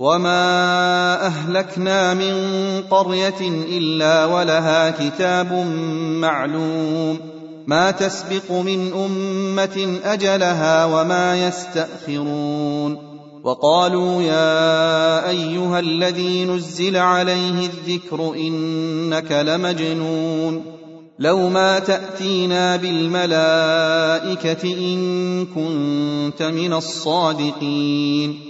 وما اهلكنا من قريه الا ولها كتاب معلوم ما تسبق من امه اجلها وما يستاخرون وقالوا يا ايها الذي نزل عليه الذكر انك لمجنون لو ما تاتينا بالملائكه ان كنت من الصادقين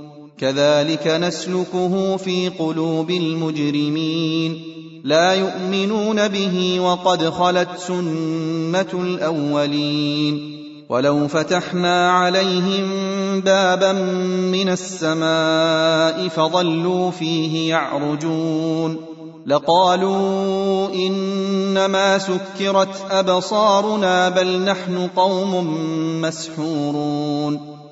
كذلك نسلكه في قلوب المجرمين. لا يؤمنون به وقد خلت سنة الأولين. ولو فتحنا عليهم بابا من السماء فظلوا فيه يعرجون. لقالوا إنما سكرت أبصارنا بل نحن قوم مسحورون.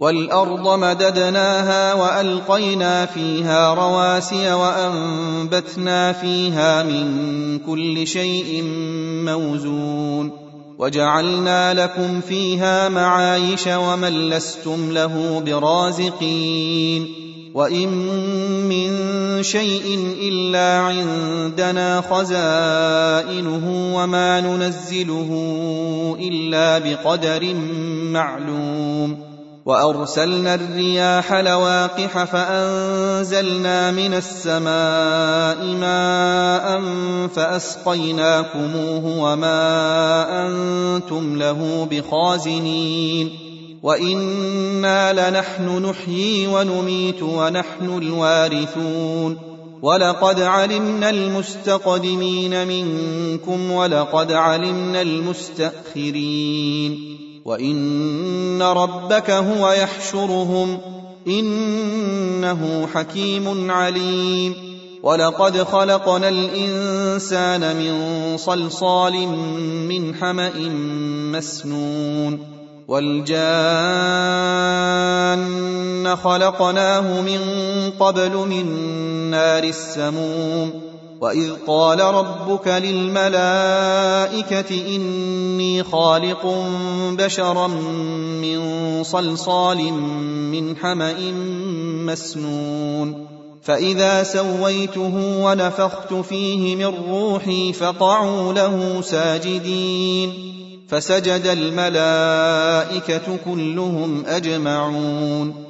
والأرض مددناها وألقينا فيها رواسي وأنبتنا فيها من كل شيء موزون وجعلنا لكم فيها معايش ومن لستم له برازقين وإن من شيء إلا عندنا خزائنه وما ننزله إلا بقدر معلوم وأرسلنا الرياح لواقح فأنزلنا من السماء ماء فأسقيناكموه وما أنتم له بخازنين وإنا لنحن نحيي ونميت ونحن الوارثون ولقد علمنا المستقدمين منكم ولقد علمنا المستأخرين وان ربك هو يحشرهم انه حكيم عليم ولقد خلقنا الانسان من صلصال من حما مسنون والجان خلقناه من قبل من نار السموم واذ قال ربك للملائكه اني خالق بشرا من صلصال من حما مسنون فاذا سويته ونفخت فيه من روحي فقعوا له ساجدين فسجد الملائكه كلهم اجمعون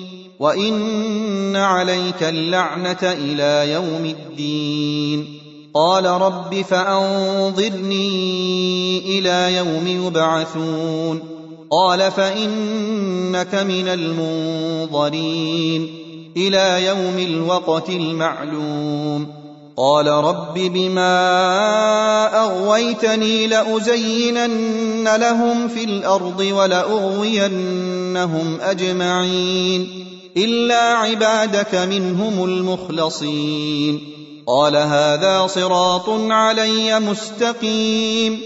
وان عليك اللعنه إلى يوم الدين. قال رب فانظرني إلى يوم يبعثون. قال فانك من المنظرين. إلى يوم الوقت المعلوم. قال رب بما اغويتني لازينن لهم في الأرض ولاغوينهم اجمعين. إلا عبادك منهم المخلصين. قال هذا صراط علي مستقيم.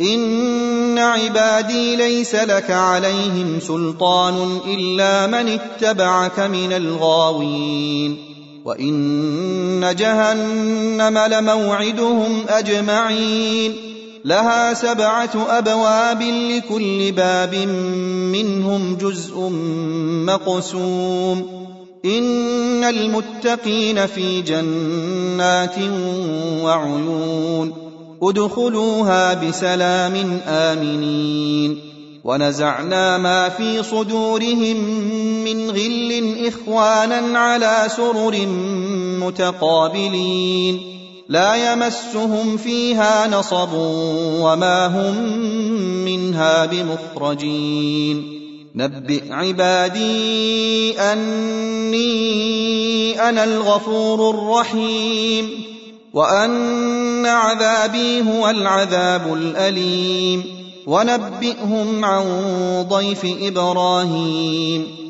إن عبادي ليس لك عليهم سلطان إلا من اتبعك من الغاوين. وإن جهنم لموعدهم أجمعين. لها سبعة أبواب لكل باب منهم جزء مقسوم. إن المتقين في جنات وعيون. ادخلوها بسلام آمنين. ونزعنا ما في صدورهم من غل إخوانا على سرر متقابلين. لا يمسهم فيها نصب وما هم منها بمخرجين. نبئ عبادي أني أنا الغفور الرحيم وأن عذابي هو العذاب الأليم. ونبئهم عن ضيف إبراهيم.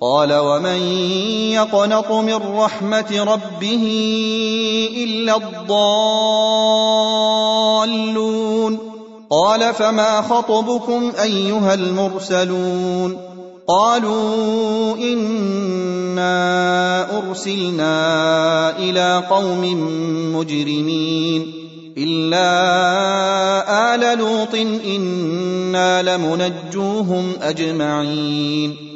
قال ومن يقنط من رحمة ربه إلا الضالون؟ قال فما خطبكم أيها المرسلون؟ قالوا إنا أرسلنا إلى قوم مجرمين إلا آل لوط إنا لمنجوهم أجمعين.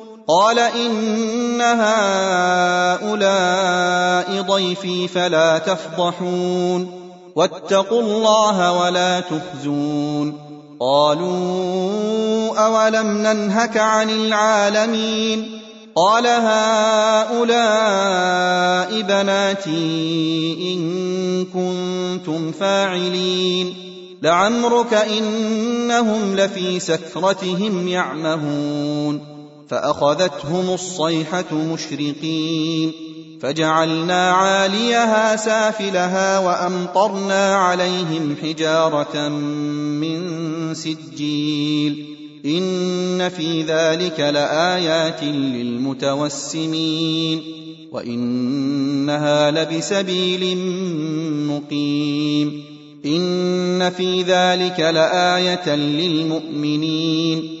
قال إن هؤلاء ضيفي فلا تفضحون واتقوا الله ولا تخزون قالوا أولم ننهك عن العالمين قال هؤلاء بناتي إن كنتم فاعلين لعمرك إنهم لفي سكرتهم يعمهون فأخذتهم الصيحة مشرقين فجعلنا عاليها سافلها وأمطرنا عليهم حجارة من سجيل إن في ذلك لآيات للمتوسمين وإنها لبسبيل مقيم إن في ذلك لآية للمؤمنين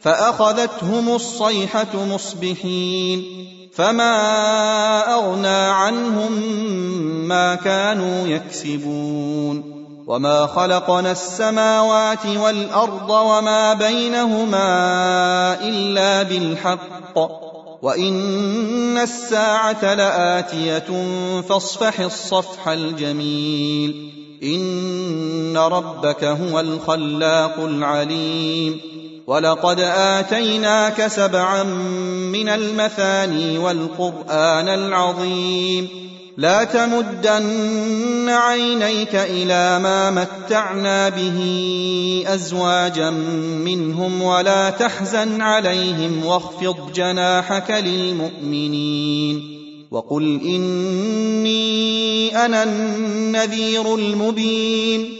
فأخذتهم الصيحة مصبحين فما أغنى عنهم ما كانوا يكسبون وما خلقنا السماوات والأرض وما بينهما إلا بالحق وإن الساعة لآتية فاصفح الصفح الجميل إن ربك هو الخلاق العليم ولقد اتيناك سبعا من المثاني والقران العظيم لا تمدن عينيك إلى ما متعنا به ازواجا منهم ولا تحزن عليهم واخفض جناحك للمؤمنين وقل اني أنا النذير المبين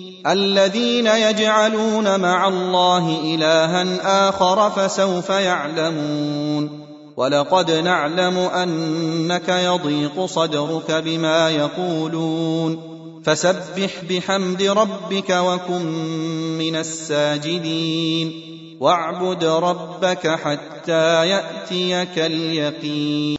الذين يجعلون مع الله إلها آخر فسوف يعلمون ولقد نعلم أنك يضيق صدرك بما يقولون فسبح بحمد ربك وكن من الساجدين واعبد ربك حتى يأتيك اليقين